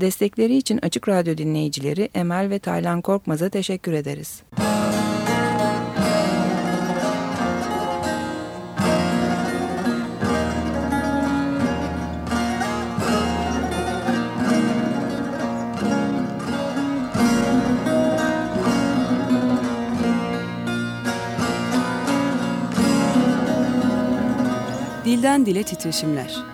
Destekleri için Açık Radyo dinleyicileri Emel ve Taylan Korkmaz'a teşekkür ederiz. Dilden Dile Titreşimler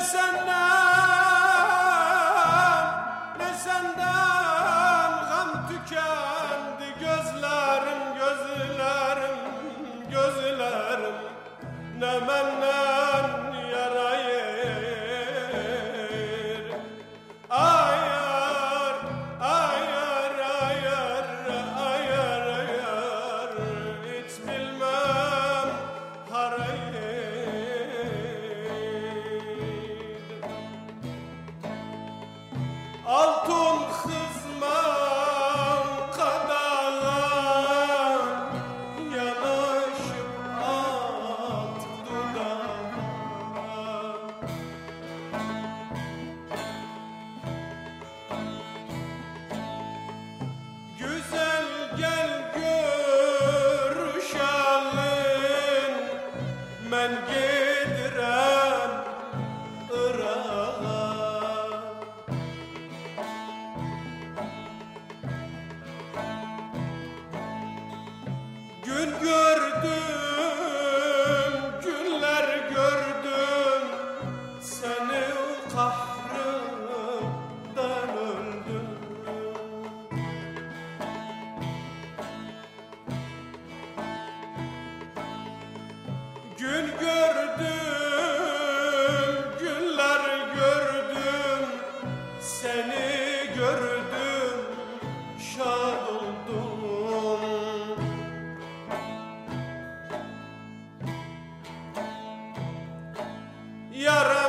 Listen. Yeah,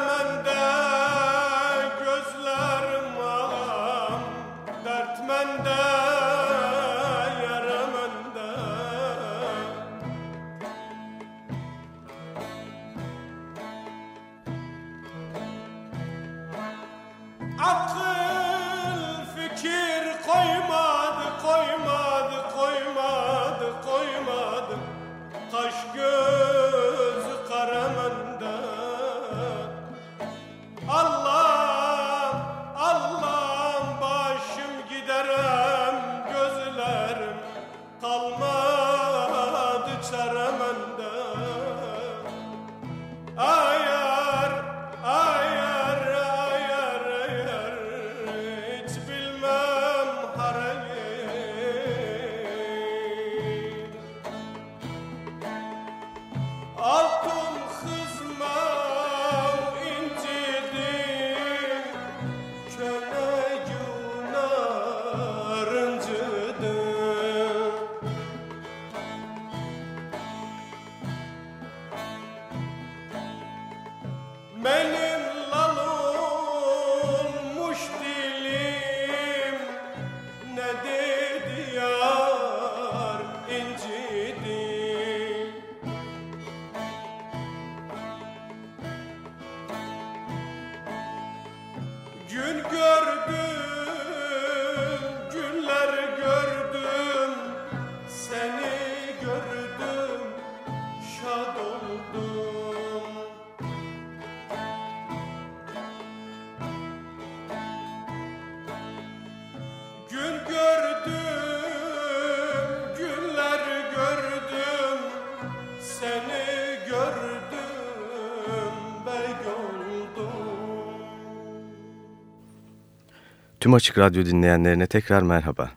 Tüm Açık Radyo dinleyenlerine tekrar merhaba.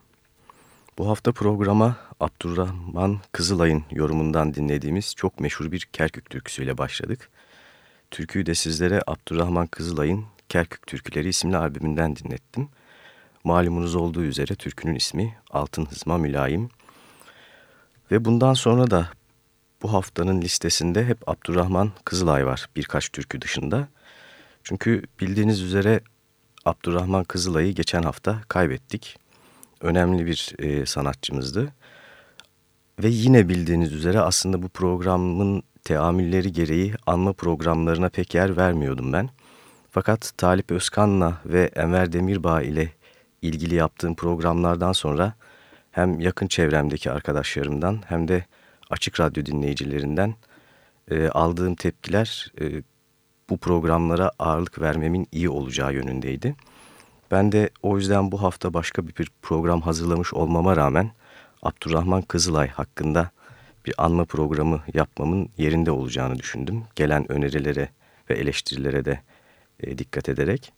Bu hafta programa Abdurrahman Kızılay'ın yorumundan dinlediğimiz çok meşhur bir Kerkük türküsüyle başladık. Türküyü de sizlere Abdurrahman Kızılay'ın Kerkük Türküleri isimli albümünden dinlettim. Malumunuz olduğu üzere türkünün ismi Altın Hızma Mülayim. Ve bundan sonra da bu haftanın listesinde hep Abdurrahman Kızılay var birkaç türkü dışında. Çünkü bildiğiniz üzere Abdurrahman Kızılay'ı geçen hafta kaybettik. Önemli bir e, sanatçımızdı. Ve yine bildiğiniz üzere aslında bu programın teamülleri gereği anma programlarına pek yer vermiyordum ben. Fakat Talip Özkan'la ve Enver Demirbağ ile ilgili yaptığım programlardan sonra hem yakın çevremdeki arkadaşlarımdan hem de açık radyo dinleyicilerinden e, aldığım tepkiler e, bu programlara ağırlık vermemin iyi olacağı yönündeydi. Ben de o yüzden bu hafta başka bir program hazırlamış olmama rağmen Abdurrahman Kızılay hakkında bir anma programı yapmamın yerinde olacağını düşündüm. Gelen önerilere ve eleştirilere de e, dikkat ederek.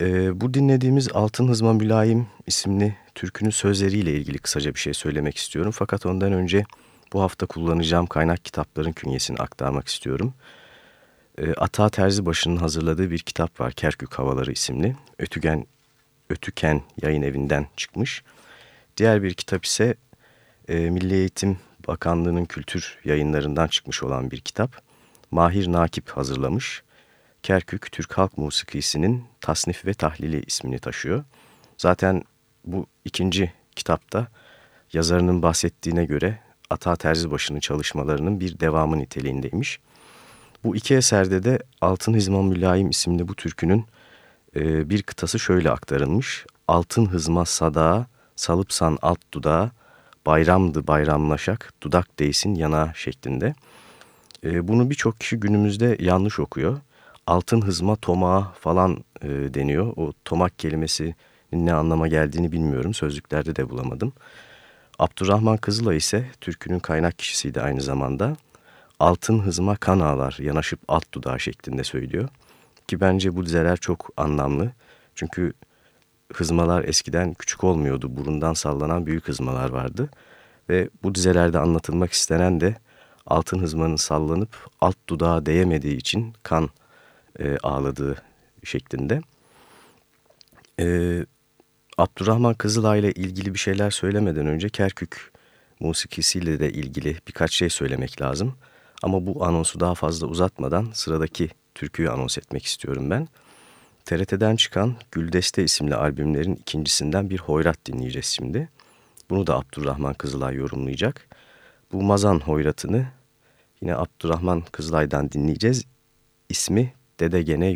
E, bu dinlediğimiz Altın Hızma Mülayim isimli türkünün sözleriyle ilgili kısaca bir şey söylemek istiyorum. Fakat ondan önce bu hafta kullanacağım kaynak kitapların künyesini aktarmak istiyorum. E, Ata Terzibaşı'nın hazırladığı bir kitap var Kerkük Havaları isimli. Ötügen, Ötüken yayın evinden çıkmış. Diğer bir kitap ise e, Milli Eğitim Bakanlığı'nın kültür yayınlarından çıkmış olan bir kitap. Mahir Nakip hazırlamış. Kerkük Türk Halk Musikisi'nin tasnif ve tahlili ismini taşıyor. Zaten bu ikinci kitapta yazarının bahsettiğine göre Ata Terzibaşı'nın çalışmalarının bir devamı niteliğindeymiş. Bu iki eserde de Altın Hizma Mülayim isimli bu türkünün e, bir kıtası şöyle aktarılmış. Altın hızma sadağa, salıpsan alt dudağa, bayramdı bayramlaşak, dudak değsin yana şeklinde. E, bunu birçok kişi günümüzde yanlış okuyor. Altın hızma tomağa falan e, deniyor. O tomak kelimesinin ne anlama geldiğini bilmiyorum. Sözlüklerde de bulamadım. Abdurrahman Kızılay ise türkünün kaynak kişisiydi aynı zamanda. Altın hızma kan ağlar yanaşıp alt dudağı şeklinde söylüyor. Ki bence bu dizeler çok anlamlı. Çünkü hızmalar eskiden küçük olmuyordu. Burundan sallanan büyük hızmalar vardı. Ve bu dizelerde anlatılmak istenen de altın hızmanın sallanıp alt dudağa değemediği için kan e, ağladığı şeklinde. E, Abdurrahman Kızılay ile ilgili bir şeyler söylemeden önce Kerkük musikisiyle de ilgili birkaç şey söylemek lazım. Ama bu anonsu daha fazla uzatmadan sıradaki türküyü anons etmek istiyorum ben. TRT'den çıkan Güldeste isimli albümlerin ikincisinden bir hoyrat dinleyeceğiz şimdi. Bunu da Abdurrahman Kızılay yorumlayacak. Bu Mazan hoyratını yine Abdurrahman Kızılay'dan dinleyeceğiz. İsmi Dede Gene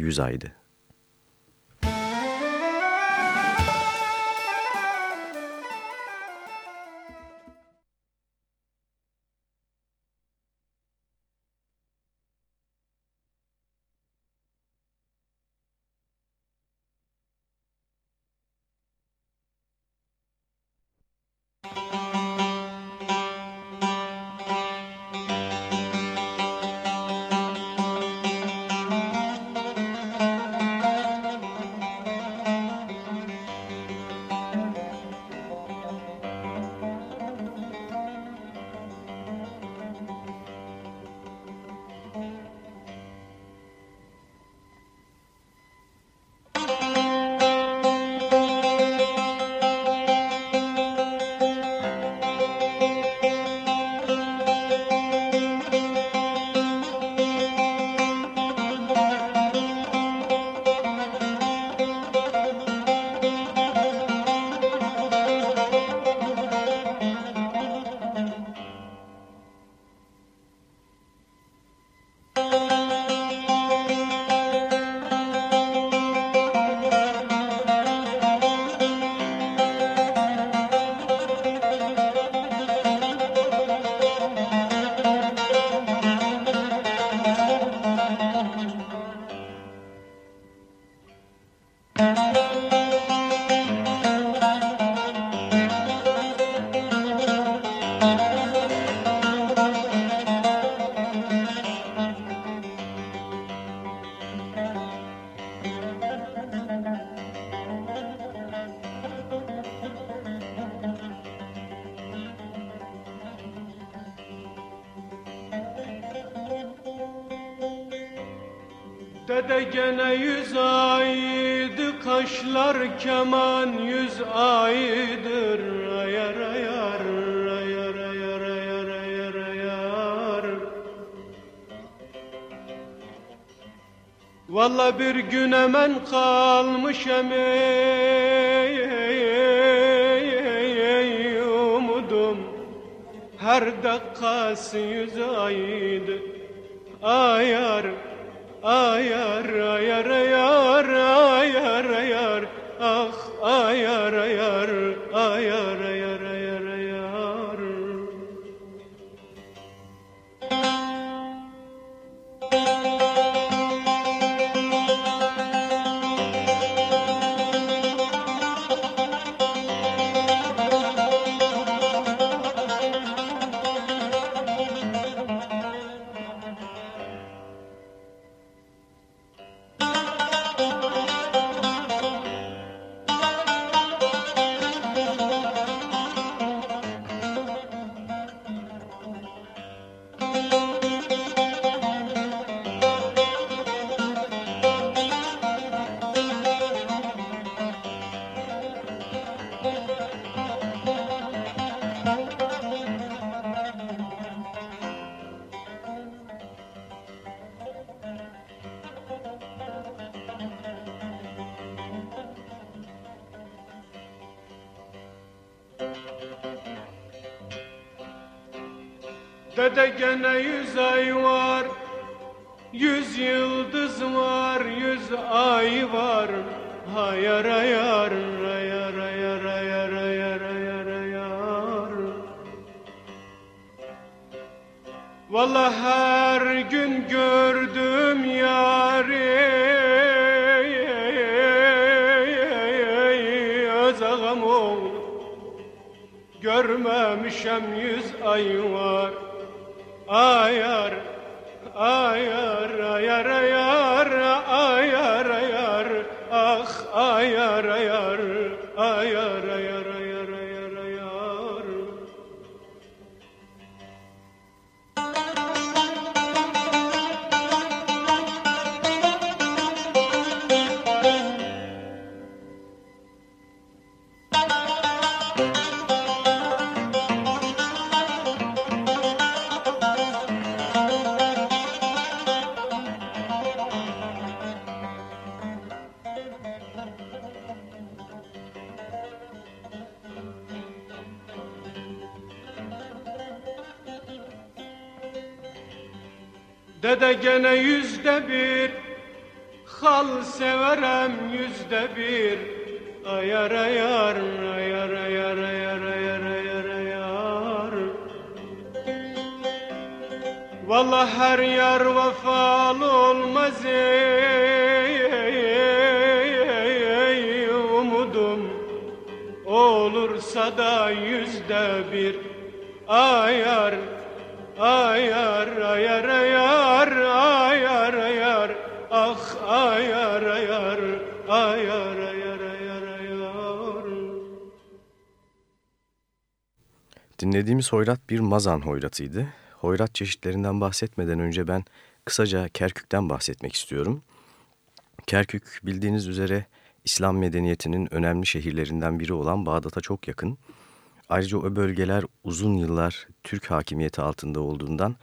Valla bir gün hemen kalmış ey umudum. Her dakikası yüz aydı. Ayar ayar ayar ayar ayar Görmemişem yüz ay var Ayar, ayar, ayar, ayar, ayar, ayar, ah ayar, ayar, Dede gene yüzde bir. Hal severem yüzde bir. Ayar ayar ayar ayar ayar ayar ayar ayar. Vallahi her yar vefalı olmaz ey, umudum. Olursa da yüzde bir. Ayar Ayar ayar ayar ayar ayar Ah ayar ayar ayar ayar ayar ayar Dinlediğimiz hoyrat bir mazan hoyratıydı. Hoyrat çeşitlerinden bahsetmeden önce ben kısaca Kerkük'ten bahsetmek istiyorum. Kerkük bildiğiniz üzere İslam medeniyetinin önemli şehirlerinden biri olan Bağdat'a çok yakın. Ayrıca o bölgeler uzun yıllar Türk hakimiyeti altında olduğundan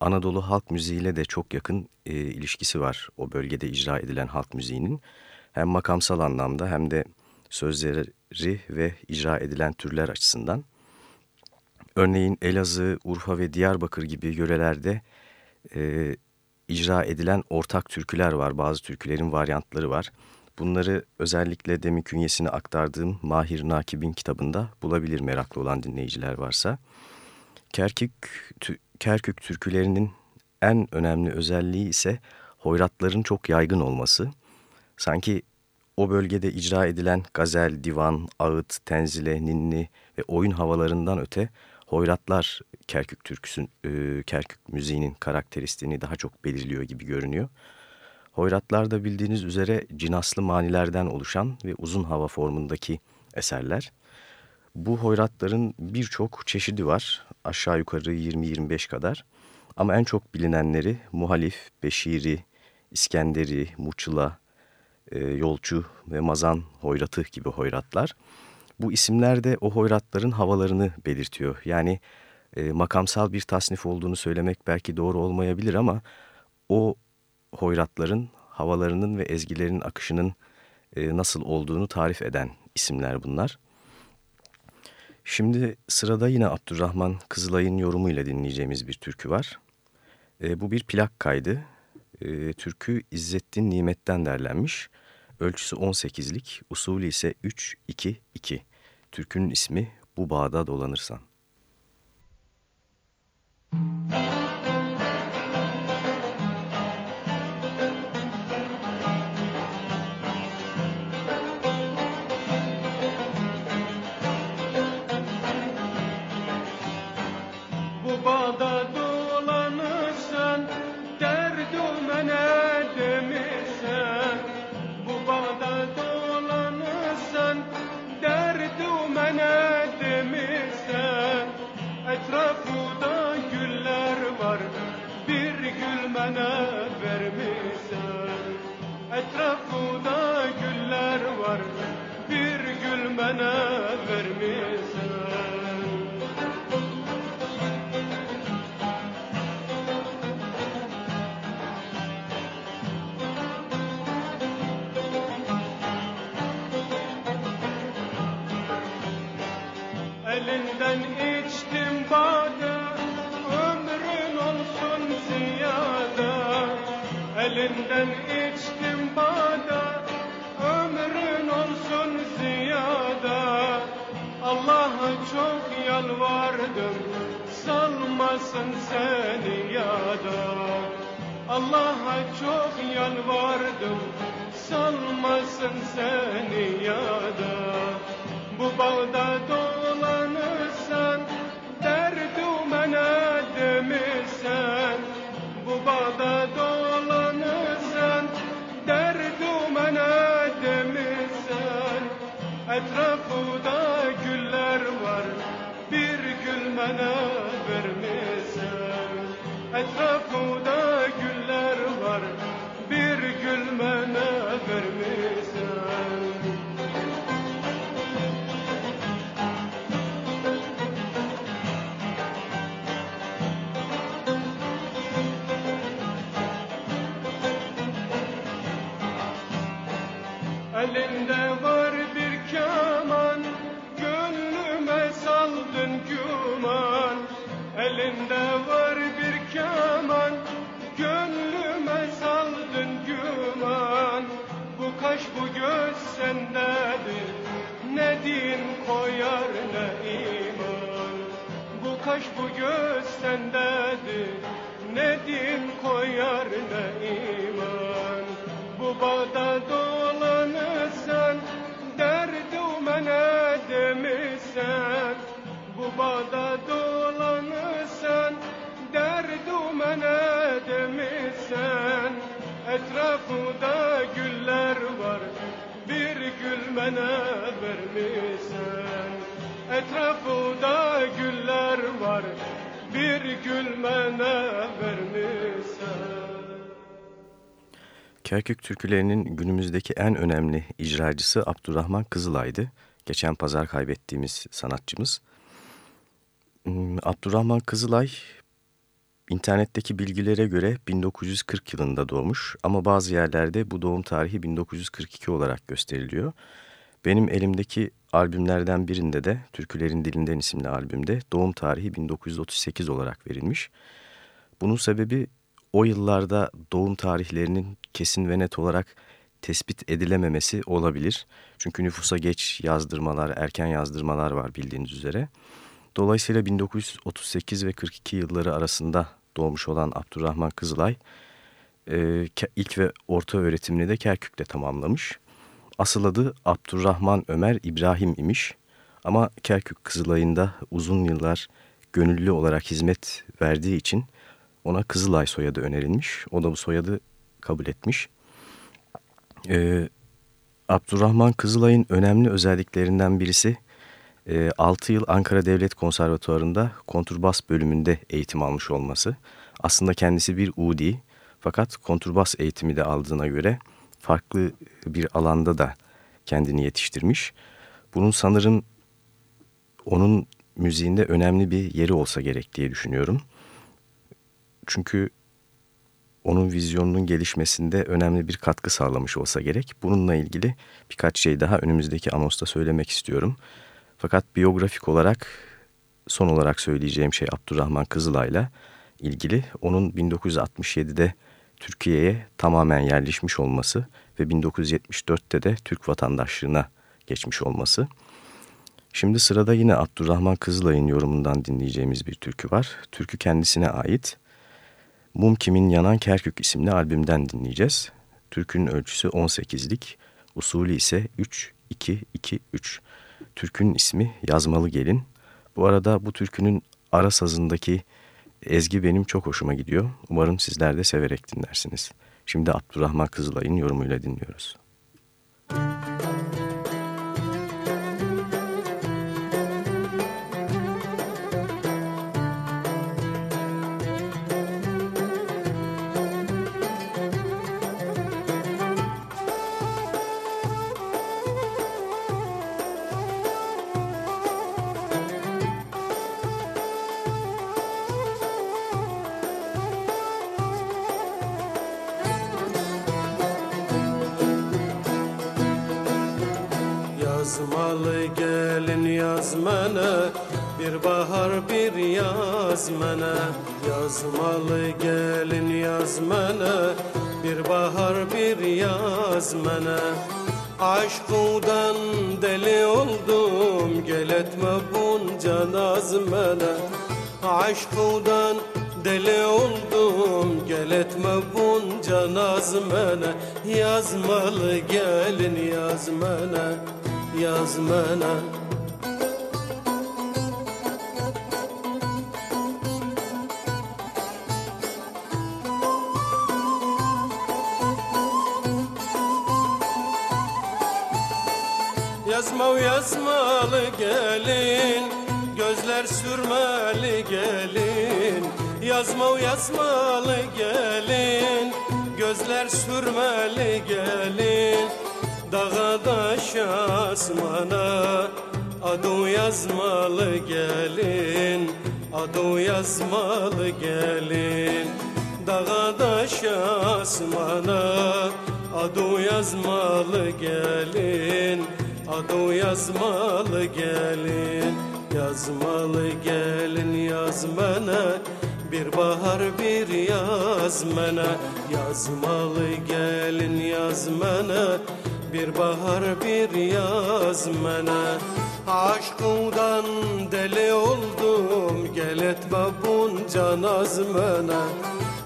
Anadolu halk müziğiyle de çok yakın e, ilişkisi var o bölgede icra edilen halk müziğinin. Hem makamsal anlamda hem de sözleri ve icra edilen türler açısından. Örneğin Elazığ, Urfa ve Diyarbakır gibi yörelerde e, icra edilen ortak türküler var. Bazı türkülerin varyantları var. Bunları özellikle demin künyesini aktardığım Mahir Nakib'in kitabında bulabilir meraklı olan dinleyiciler varsa. Kerkük, Kerkük türkülerinin en önemli özelliği ise hoyratların çok yaygın olması. Sanki o bölgede icra edilen gazel, divan, ağıt, tenzile, ninni ve oyun havalarından öte hoyratlar Kerkük türküsün, e, Kerkük müziğinin karakteristiğini daha çok belirliyor gibi görünüyor. Hoyratlar da bildiğiniz üzere cinaslı manilerden oluşan ve uzun hava formundaki eserler. Bu hoyratların birçok çeşidi var. Aşağı yukarı 20-25 kadar. Ama en çok bilinenleri Muhalif, Beşiri, İskenderi, Muçula, e, Yolcu ve Mazan hoyratı gibi hoyratlar. Bu isimler de o hoyratların havalarını belirtiyor. Yani e, makamsal bir tasnif olduğunu söylemek belki doğru olmayabilir ama o hoyratların havalarının ve ezgilerin akışının e, nasıl olduğunu tarif eden isimler bunlar. Şimdi sırada yine Abdurrahman Kızılay'ın yorumuyla dinleyeceğimiz bir türkü var. E, bu bir plak kaydı. E, türkü İzzettin Nimet'ten derlenmiş. Ölçüsü 18'lik, usulü ise 3-2-2. Türkünün ismi Bu Bağda Dolanırsan. Müzik Elinde var bir keman Gönlüme saldın güman. Elinde var bir keman Gönlüme saldın güman. Bu kaş bu göz sendedir Ne din koyar ne iman. Bu kaş bu göz sendedir Ne din koyar ne iman. Bu Bağdat'ın Bağda dolanırsan Derdi mene demişsen Etrafında güller var Bir gül vermişsen Etrafında güller var Bir gül vermişsen Kerkük türkülerinin günümüzdeki en önemli icracısı Abdurrahman Kızılay'dı. Geçen pazar kaybettiğimiz sanatçımız. Hmm, Abdurrahman Kızılay internetteki bilgilere göre 1940 yılında doğmuş ama bazı yerlerde bu doğum tarihi 1942 olarak gösteriliyor. Benim elimdeki albümlerden birinde de Türkülerin Dilinden isimli albümde doğum tarihi 1938 olarak verilmiş. Bunun sebebi o yıllarda doğum tarihlerinin kesin ve net olarak tespit edilememesi olabilir. Çünkü nüfusa geç yazdırmalar, erken yazdırmalar var bildiğiniz üzere. Dolayısıyla 1938 ve 42 yılları arasında doğmuş olan Abdurrahman Kızılay e, ilk ve orta öğretimini de Kerkük'te tamamlamış. Asıl adı Abdurrahman Ömer İbrahim imiş ama Kerkük Kızılay'ında uzun yıllar gönüllü olarak hizmet verdiği için ona Kızılay soyadı önerilmiş. O da bu soyadı kabul etmiş. Ee, Abdurrahman Kızılay'ın önemli özelliklerinden birisi e, 6 yıl Ankara Devlet Konservatuvarı'nda konturbas bölümünde eğitim almış olması. Aslında kendisi bir Udi fakat konturbas eğitimi de aldığına göre farklı bir alanda da kendini yetiştirmiş. Bunun sanırım onun müziğinde önemli bir yeri olsa gerek diye düşünüyorum. Çünkü onun vizyonunun gelişmesinde önemli bir katkı sağlamış olsa gerek. Bununla ilgili birkaç şey daha önümüzdeki anosta söylemek istiyorum. Fakat biyografik olarak son olarak söyleyeceğim şey Abdurrahman Kızılay'la ilgili. Onun 1967'de Türkiye'ye tamamen yerleşmiş olması ve 1974'te de Türk vatandaşlığına geçmiş olması. Şimdi sırada yine Abdurrahman Kızılay'ın yorumundan dinleyeceğimiz bir türkü var. Türkü kendisine ait. Mum Kimin Yanan Kerkük isimli albümden dinleyeceğiz. Türkünün ölçüsü 18'lik, usulü ise 3-2-2-3. Türkünün ismi Yazmalı Gelin. Bu arada bu türkünün ara sazındaki ezgi benim çok hoşuma gidiyor. Umarım sizler de severek dinlersiniz. Şimdi Abdurrahman Kızılay'ın yorumuyla dinliyoruz. Müzik Yazmalı gelin yazmana Bir bahar bir yazmana Yazmalı gelin yazmana Bir bahar bir yazmana Aşkudan deli oldum Gel etme bunca nazmana Aşkudan deli oldum Gel etme bunca nazmana Yazmalı gelin yazmana. Yazmana Yazma yazmalı gelin Gözler sürmeli gelin. Yazma yazmalı gelin Gözler sürmeli gelin Dağa daş asmana Adu yazmalı gelin Adu yazmalı gelin. Dağa daş asmana Adu yazmalı gelin Adu yazmalı gelin. Yazmalı gelin yazmana bir bahar bir yazmana Yazmalı gelin yazmana bir bahar bir yaz mene. Aşkından deli oldum Gel etme bunca nazmene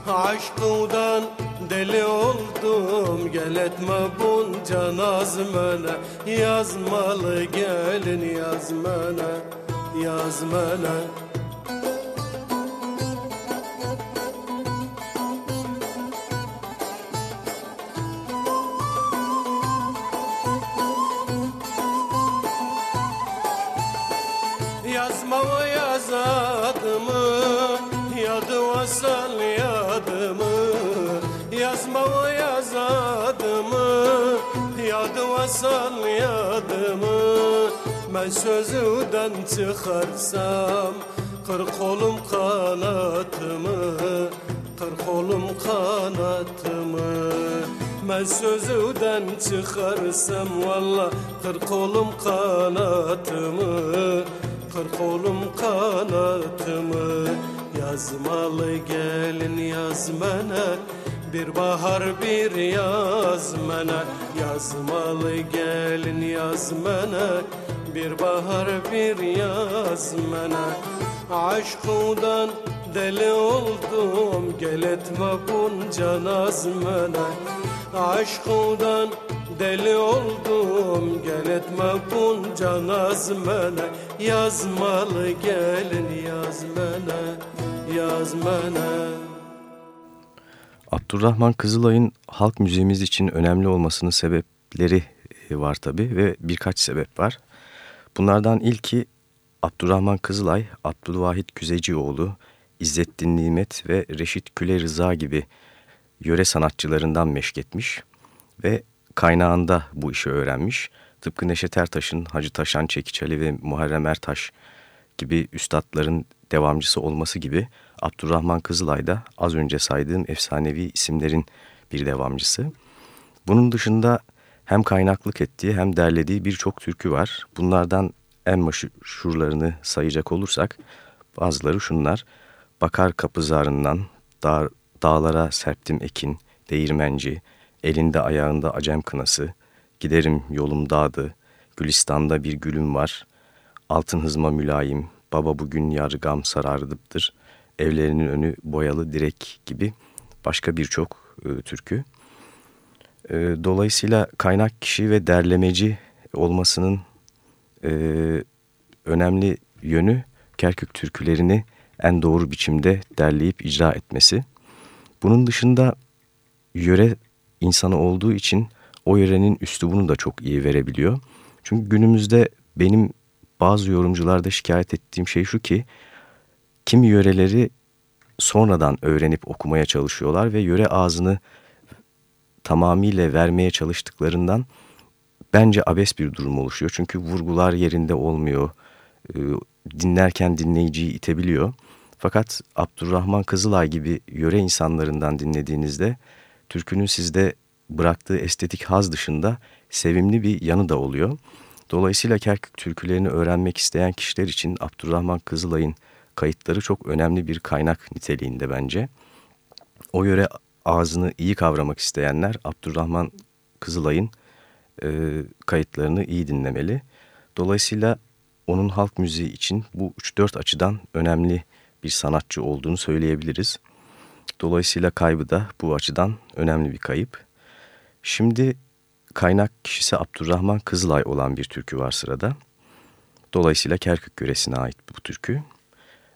Aşkından deli oldum Gel etme bunca nazmene Yazmalı gelin yazmene Yazmene. Yazma Vasal yadımı Yazma o yaz adımı Yadı vasal yadımı. Ben sözüden çıkarsam Kır kolum kanatımı Kır kolum kanatımı. Ben sözüden çıkarsam Valla kır kolum kanatımı Kır kolum kanatımı Yazmalı gelin yazmana Bir bahar bir yazmana Yazmalı gelin yazmana Bir bahar bir yazmana Aşkudan deli oldum Gel etme bunca nazmana Aşkudan deli oldum Gel etme bunca nazmana Yazmalı gelin yazmana Yazmana Abdurrahman Kızılay'ın halk müziğimiz için önemli olmasının sebepleri e, var tabi ve birkaç sebep var. Bunlardan ilki Abdurrahman Kızılay, Abdülvahit Küzecioğlu, İzzettin Nimet ve Reşit Küle Rıza gibi yöre sanatçılarından meşketmiş ve kaynağında bu işi öğrenmiş. Tıpkı Neşet Ertaş'ın, Hacı Taşan Çekiç Ali ve Muharrem Ertaş gibi üstadların devamcısı olması gibi Abdurrahman Kızılay da az önce saydığım efsanevi isimlerin bir devamcısı. Bunun dışında hem kaynaklık ettiği hem derlediği birçok türkü var. Bunlardan en meşhurlarını sayacak olursak bazıları şunlar. Bakar kapızarından, dağ, dağlara serptim ekin, değirmenci, elinde ayağında acem kınası, giderim yolum dağdı, Gülistan'da bir gülüm var, altın hızma mülayim, baba bugün yargam sarardıptır, evlerinin önü boyalı direk gibi başka birçok e, türkü. E, dolayısıyla kaynak kişi ve derlemeci olmasının e, önemli yönü Kerkük türkülerini en doğru biçimde derleyip icra etmesi. Bunun dışında yöre insanı olduğu için o yörenin üslubunu da çok iyi verebiliyor. Çünkü günümüzde benim bazı yorumcularda şikayet ettiğim şey şu ki kimi yöreleri sonradan öğrenip okumaya çalışıyorlar ve yöre ağzını tamamıyla vermeye çalıştıklarından bence abes bir durum oluşuyor. Çünkü vurgular yerinde olmuyor. Dinlerken dinleyiciyi itebiliyor. Fakat Abdurrahman Kızılay gibi yöre insanlarından dinlediğinizde türkünün sizde bıraktığı estetik haz dışında sevimli bir yanı da oluyor. Dolayısıyla Kerkük türkülerini öğrenmek isteyen kişiler için Abdurrahman Kızılay'ın kayıtları çok önemli bir kaynak niteliğinde bence. O yöre ağzını iyi kavramak isteyenler Abdurrahman Kızılay'ın e, kayıtlarını iyi dinlemeli. Dolayısıyla onun halk müziği için bu 3-4 açıdan önemli bir sanatçı olduğunu söyleyebiliriz. Dolayısıyla kaybı da bu açıdan önemli bir kayıp. Şimdi kaynak kişisi Abdurrahman Kızılay olan bir türkü var sırada. Dolayısıyla Kerkük yöresine ait bu türkü.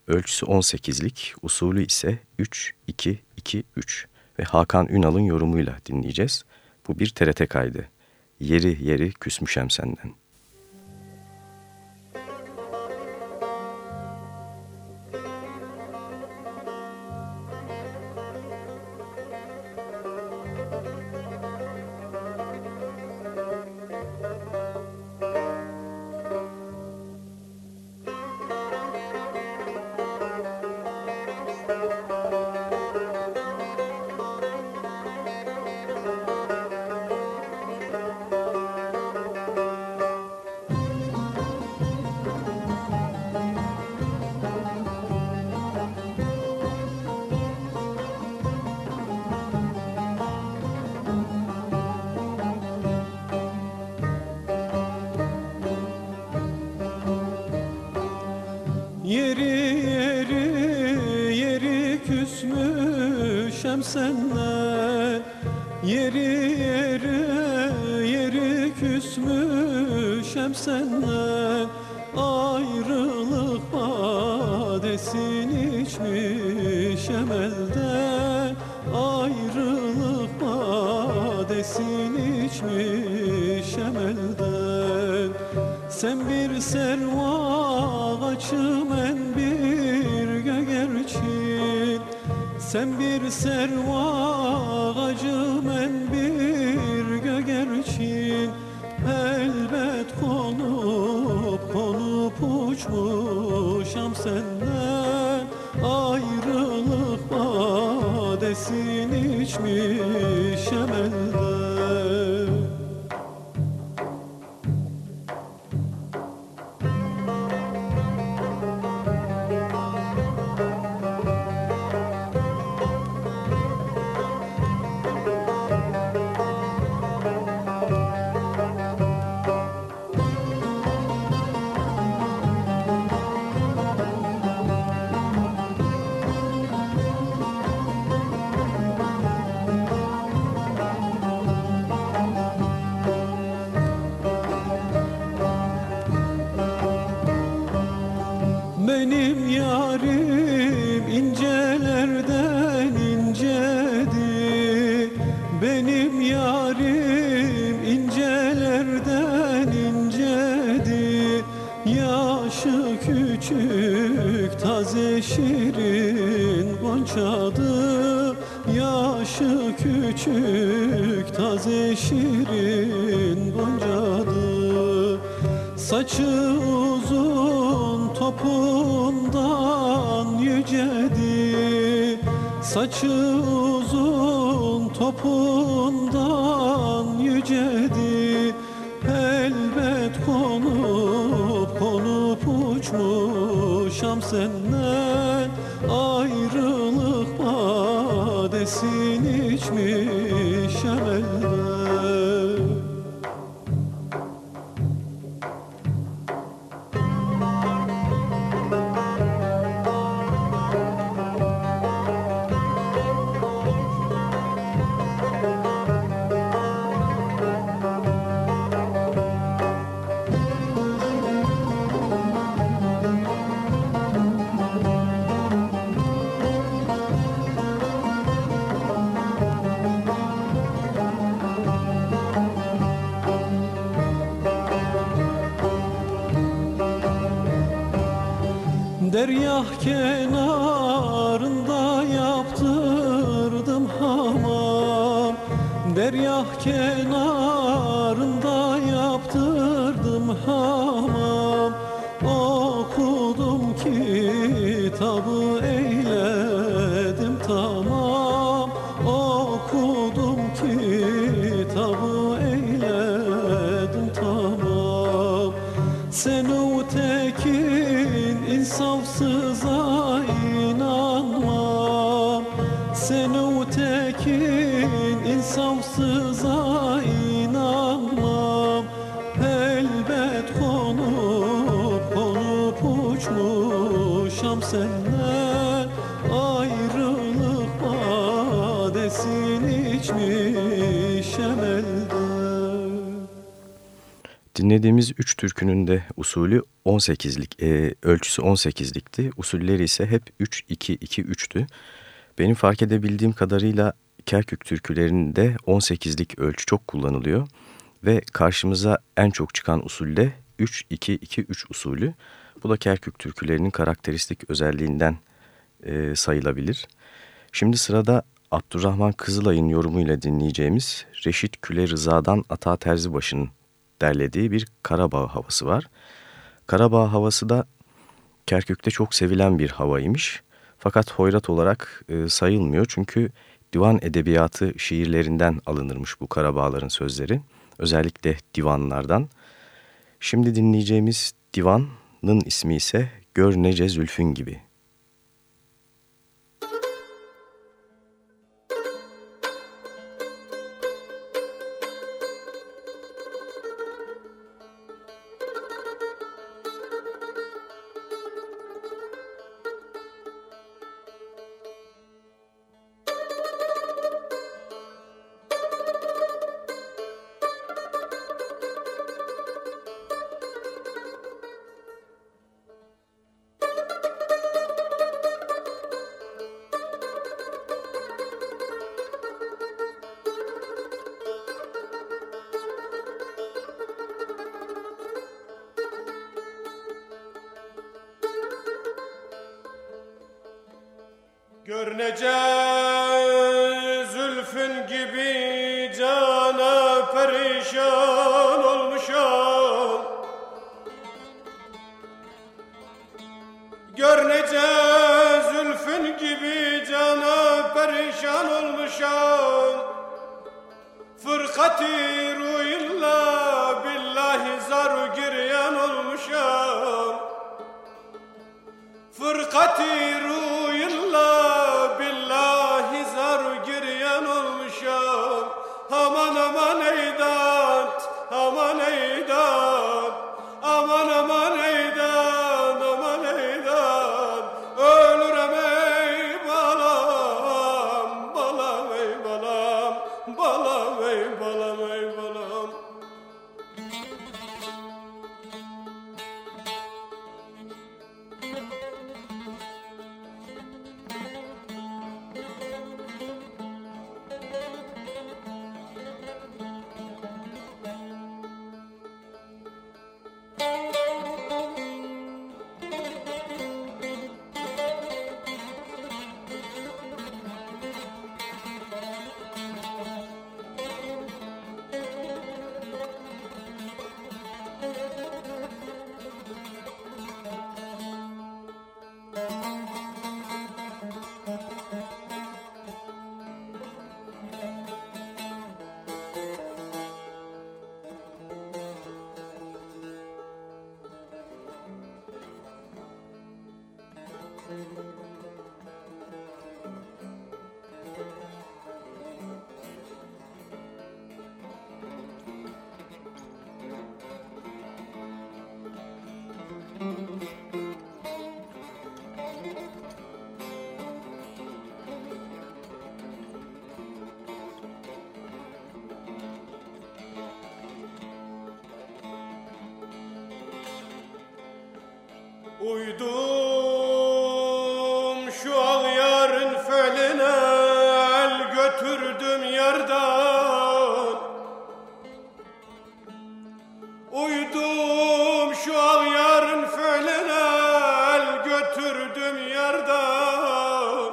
Ölçüsü 18'lik, usulü ise 3-2-2-3 ve Hakan Ünal'ın yorumuyla dinleyeceğiz. Bu bir TRT kaydı. Yeri yeri küsmüşem senden. Sen bir serva Deryah kenarında yaptırdım hamam. Deryah kenarında Dinlediğimiz üç türkünün de usulü 18'lik, e, ölçüsü 18'likti. Usulleri ise hep 3-2-2-3'tü. Benim fark edebildiğim kadarıyla Kerkük türkülerinde 18'lik ölçü çok kullanılıyor. Ve karşımıza en çok çıkan usulde 3-2-2-3 usulü. Bu da Kerkük türkülerinin karakteristik özelliğinden e, sayılabilir. Şimdi sırada Abdurrahman Kızılay'ın yorumuyla dinleyeceğimiz Reşit Küle Rıza'dan Ata Terzibaşı'nın derlediği bir Karabağ havası var. Karabağ havası da Kerkük'te çok sevilen bir havaymış. Fakat hoyrat olarak e, sayılmıyor çünkü divan edebiyatı şiirlerinden alınırmış bu Karabağların sözleri. Özellikle divanlardan. Şimdi dinleyeceğimiz divanın ismi ise Gör Nece Zülfün gibi. Uydum şu ağyarın feline el götürdüm yardan.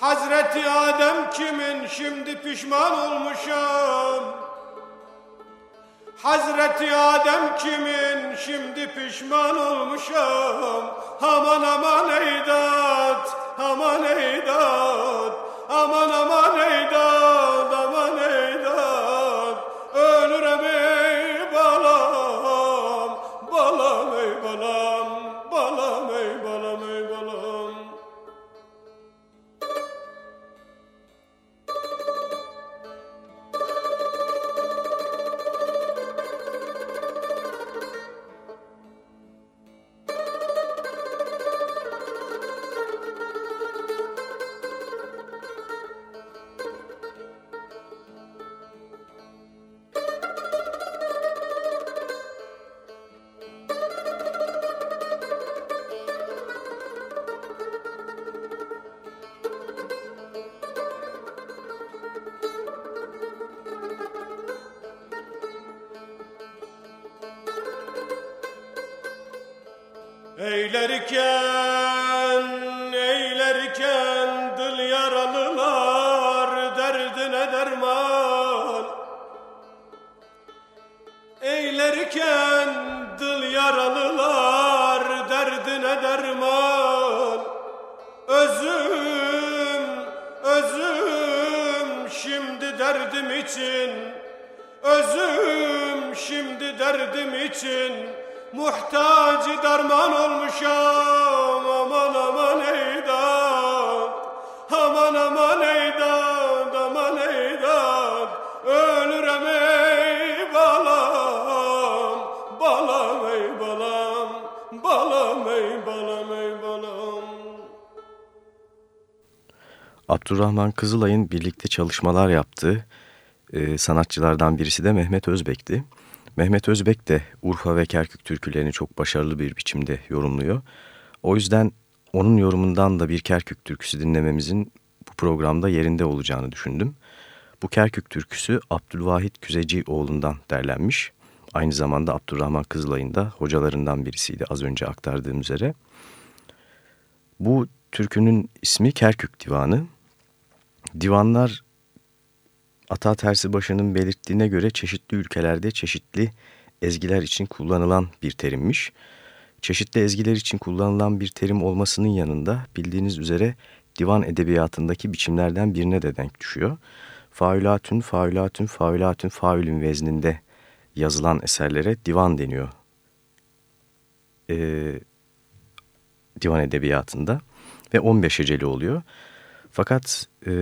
Hazreti Adem kimin? Şimdi pişman olmuşam. Hazreti Adem kimin? Şimdi pişman olmuşam. Aman aman eydat aman eydat Aman aman eydat Abdurrahman Kızılay'ın birlikte çalışmalar yaptığı e, sanatçılardan birisi de Mehmet Özbek'ti. Mehmet Özbek de Urfa ve Kerkük türkülerini çok başarılı bir biçimde yorumluyor. O yüzden onun yorumundan da bir Kerkük türküsü dinlememizin bu programda yerinde olacağını düşündüm. Bu Kerkük türküsü Abdülvahit Küzecioğlu'ndan derlenmiş. Aynı zamanda Abdurrahman Kızılay'ın da hocalarından birisiydi az önce aktardığım üzere. Bu türkünün ismi Kerkük Divanı. Divanlar Ata Tersibaşı'nın belirttiğine göre çeşitli ülkelerde çeşitli ezgiler için kullanılan bir terimmiş. Çeşitli ezgiler için kullanılan bir terim olmasının yanında bildiğiniz üzere divan edebiyatındaki biçimlerden birine de denk düşüyor. Faülatün, faülatün, faülatün, faülün vezninde yazılan eserlere divan deniyor. Ee, divan edebiyatında ve 15 heceli oluyor. Fakat e,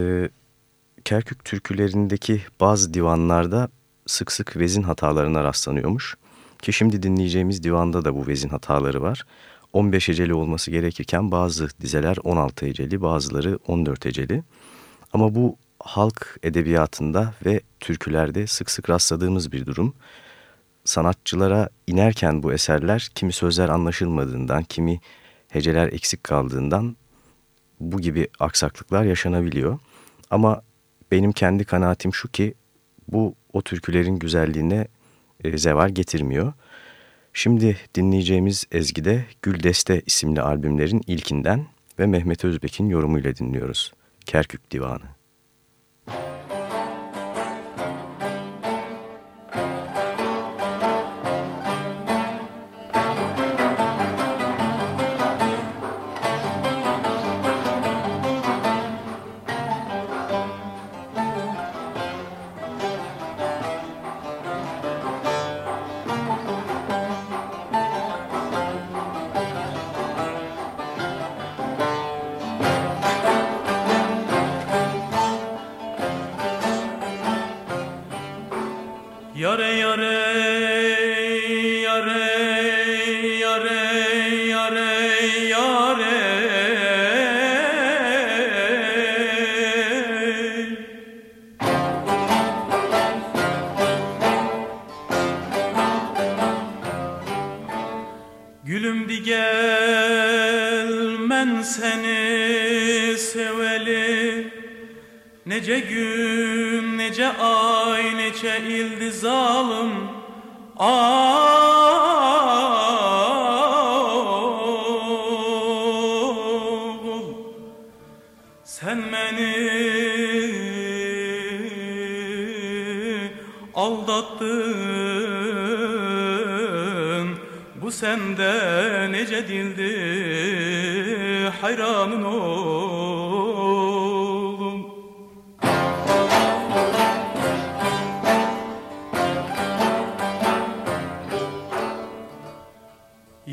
Kerkük türkülerindeki bazı divanlarda sık sık vezin hatalarına rastlanıyormuş. Ki şimdi dinleyeceğimiz divanda da bu vezin hataları var. 15 heceli olması gerekirken bazı dizeler 16 heceli, bazıları 14 heceli. Ama bu halk edebiyatında ve türkülerde sık sık rastladığımız bir durum. Sanatçılara inerken bu eserler kimi sözler anlaşılmadığından, kimi heceler eksik kaldığından bu gibi aksaklıklar yaşanabiliyor. Ama benim kendi kanaatim şu ki bu o türkülerin güzelliğine e, zeval getirmiyor. Şimdi dinleyeceğimiz ezgide Gül Deste isimli albümlerin ilkinden ve Mehmet Özbek'in yorumuyla dinliyoruz. Kerkük Divanı.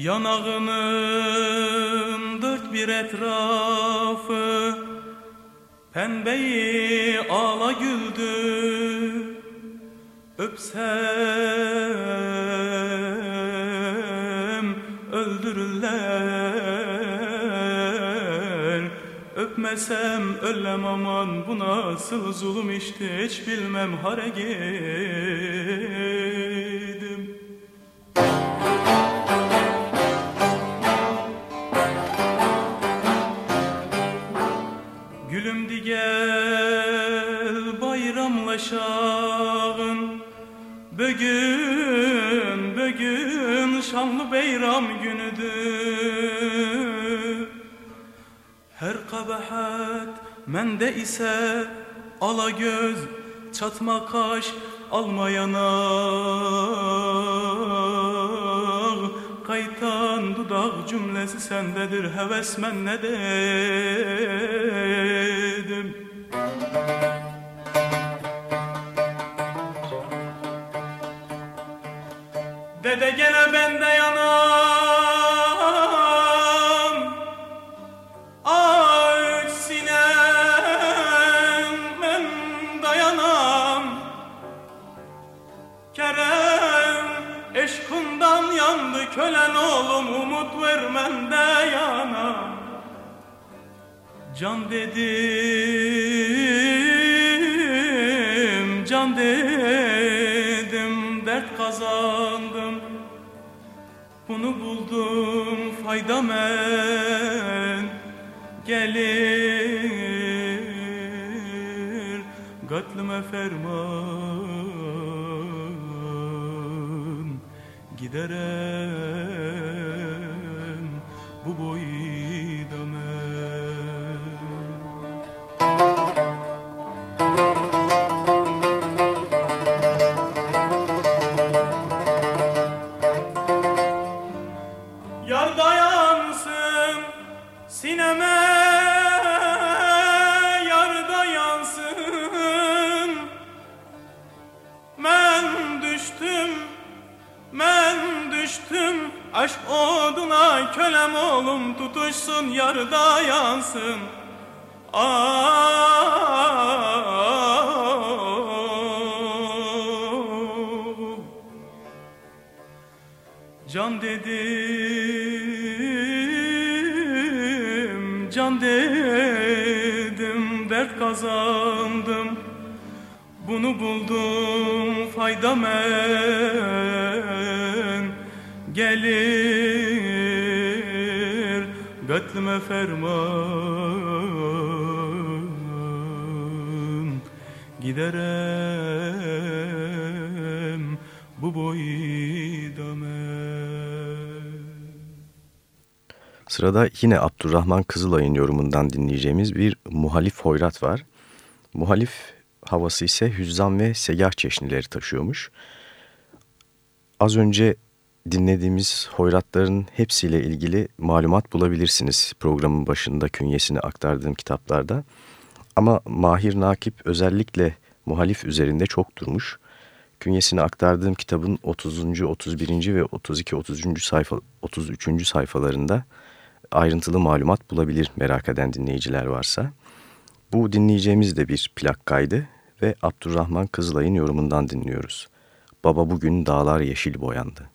Yanağının dört bir etrafı Pembeyi ala güldü. Öpsem öldürürler. Öpmesem ölem aman Bu nasıl zulüm işte hiç bilmem. Hareket Bugün, bugün şanlı beyram günüdür. Her kabahat mende ise ala göz, çatma kaş, almayana Kaytan dudak cümlesi sendedir hevesmen ne dedim? De gene bende yanam oğlum umut vermen de yanam Can dedim, can dedim, dert kazandım. Bunu buldum fayda men gelir. Gatlime ferman giderem olsun yarda yansın. Ah. Gatlime ferman giderem bu boydame Sırada yine Abdurrahman Kızılay'ın yorumundan dinleyeceğimiz bir muhalif hoyrat var. Muhalif havası ise hüzzam ve segah çeşnileri taşıyormuş. Az önce dinlediğimiz hoyratların hepsiyle ilgili malumat bulabilirsiniz programın başında künyesini aktardığım kitaplarda. Ama Mahir Nakip özellikle muhalif üzerinde çok durmuş. Künyesini aktardığım kitabın 30. 31. ve 32 33. sayfa 33. sayfalarında ayrıntılı malumat bulabilir merak eden dinleyiciler varsa. Bu dinleyeceğimiz de bir plak kaydı ve Abdurrahman Kızılay'ın yorumundan dinliyoruz. Baba bugün dağlar yeşil boyandı.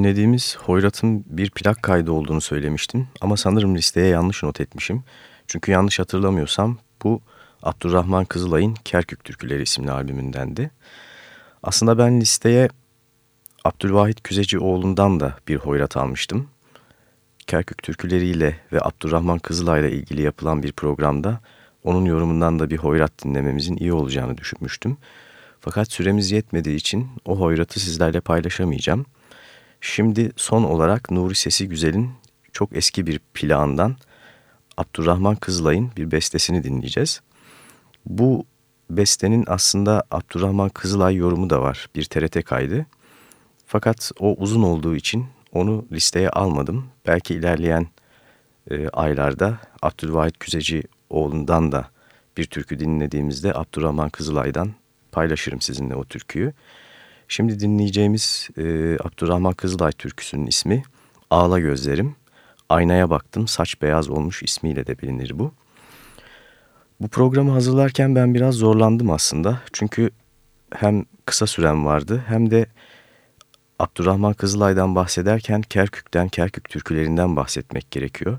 Dinlediğimiz Hoyrat'ın bir plak kaydı olduğunu söylemiştim ama sanırım listeye yanlış not etmişim. Çünkü yanlış hatırlamıyorsam bu Abdurrahman Kızılay'ın Kerkük Türküleri isimli albümündendi. Aslında ben listeye Abdülvahit Küzecioğlu'ndan da bir hoyrat almıştım. Kerkük türküleriyle ve Abdurrahman Kızılay'la ilgili yapılan bir programda onun yorumundan da bir hoyrat dinlememizin iyi olacağını düşünmüştüm. Fakat süremiz yetmediği için o hoyratı sizlerle paylaşamayacağım. Şimdi son olarak Nuri Sesi Güzel'in çok eski bir plağından Abdurrahman Kızılay'ın bir bestesini dinleyeceğiz. Bu bestenin aslında Abdurrahman Kızılay yorumu da var. Bir TRT kaydı. Fakat o uzun olduğu için onu listeye almadım. Belki ilerleyen e, aylarda Abdülvahit Küzeci oğlundan da bir türkü dinlediğimizde Abdurrahman Kızılay'dan paylaşırım sizinle o türküyü. Şimdi dinleyeceğimiz e, Abdurrahman Kızılay türküsünün ismi Ağla Gözlerim. Aynaya baktım saç beyaz olmuş ismiyle de bilinir bu. Bu programı hazırlarken ben biraz zorlandım aslında. Çünkü hem kısa süren vardı hem de Abdurrahman Kızılay'dan bahsederken Kerkük'ten, Kerkük türkülerinden bahsetmek gerekiyor.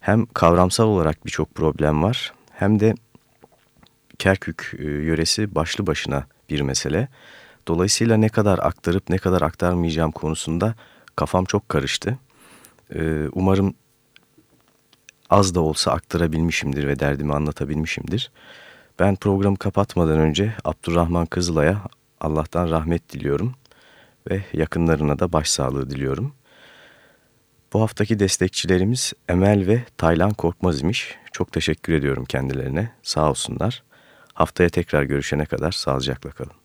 Hem kavramsal olarak birçok problem var hem de Kerkük e, yöresi başlı başına bir mesele. Dolayısıyla ne kadar aktarıp ne kadar aktarmayacağım konusunda kafam çok karıştı. Ee, umarım az da olsa aktarabilmişimdir ve derdimi anlatabilmişimdir. Ben programı kapatmadan önce Abdurrahman Kızılay'a Allah'tan rahmet diliyorum ve yakınlarına da başsağlığı diliyorum. Bu haftaki destekçilerimiz Emel ve Taylan Korkmaz imiş. Çok teşekkür ediyorum kendilerine. Sağ olsunlar. Haftaya tekrar görüşene kadar sağlıcakla kalın.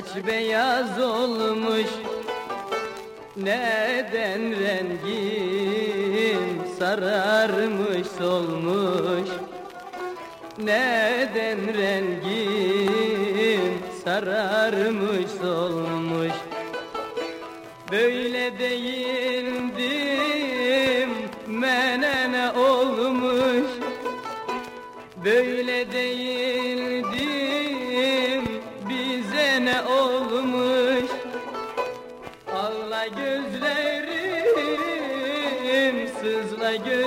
Saç beyaz olmuş. Neden rengim sararmış solmuş? Neden rengim sararmış solmuş? Böyle değildim menene olmuş. Böyle değildim sızla gözlerim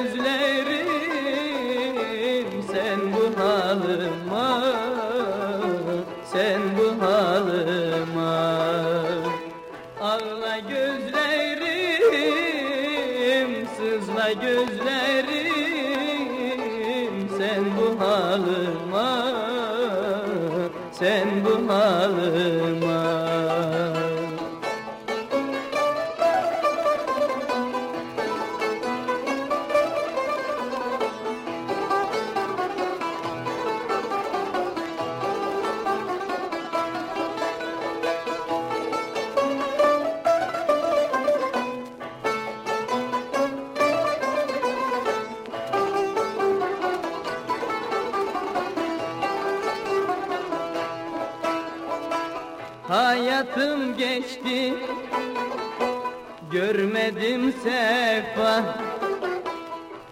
Görmedim sefa.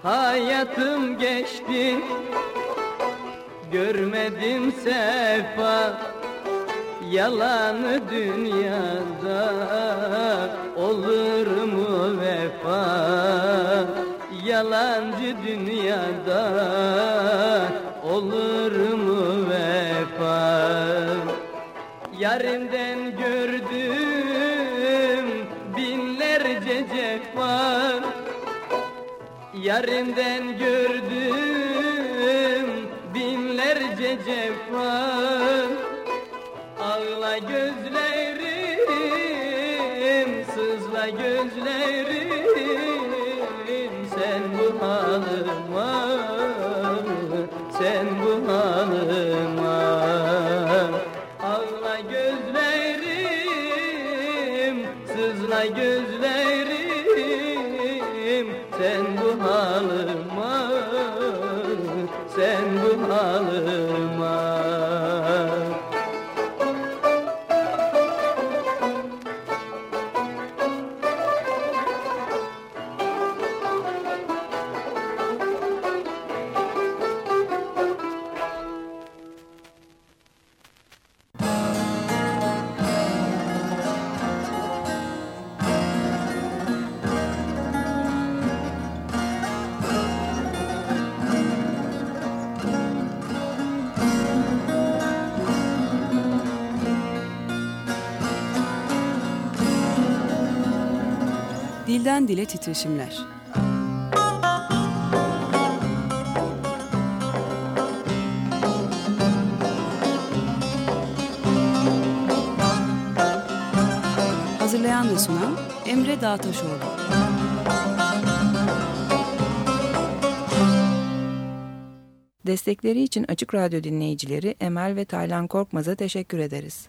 Hayatım geçti. Görmedim sefa. Yalanı dünyada Olur mu vefa? Yalancı dünyada Olur mu vefa? Yarimden gördüm Yarinden gördüm binlerce cefa. Ağla gözlerim, sızla gözlerim Sen bu halıma, Dilden dile titreşimler. Hazırlayan ve sunan Emre Dağtaşoğlu. Destekleri için Açık Radyo dinleyicileri Emel ve Taylan Korkmaz'a teşekkür ederiz.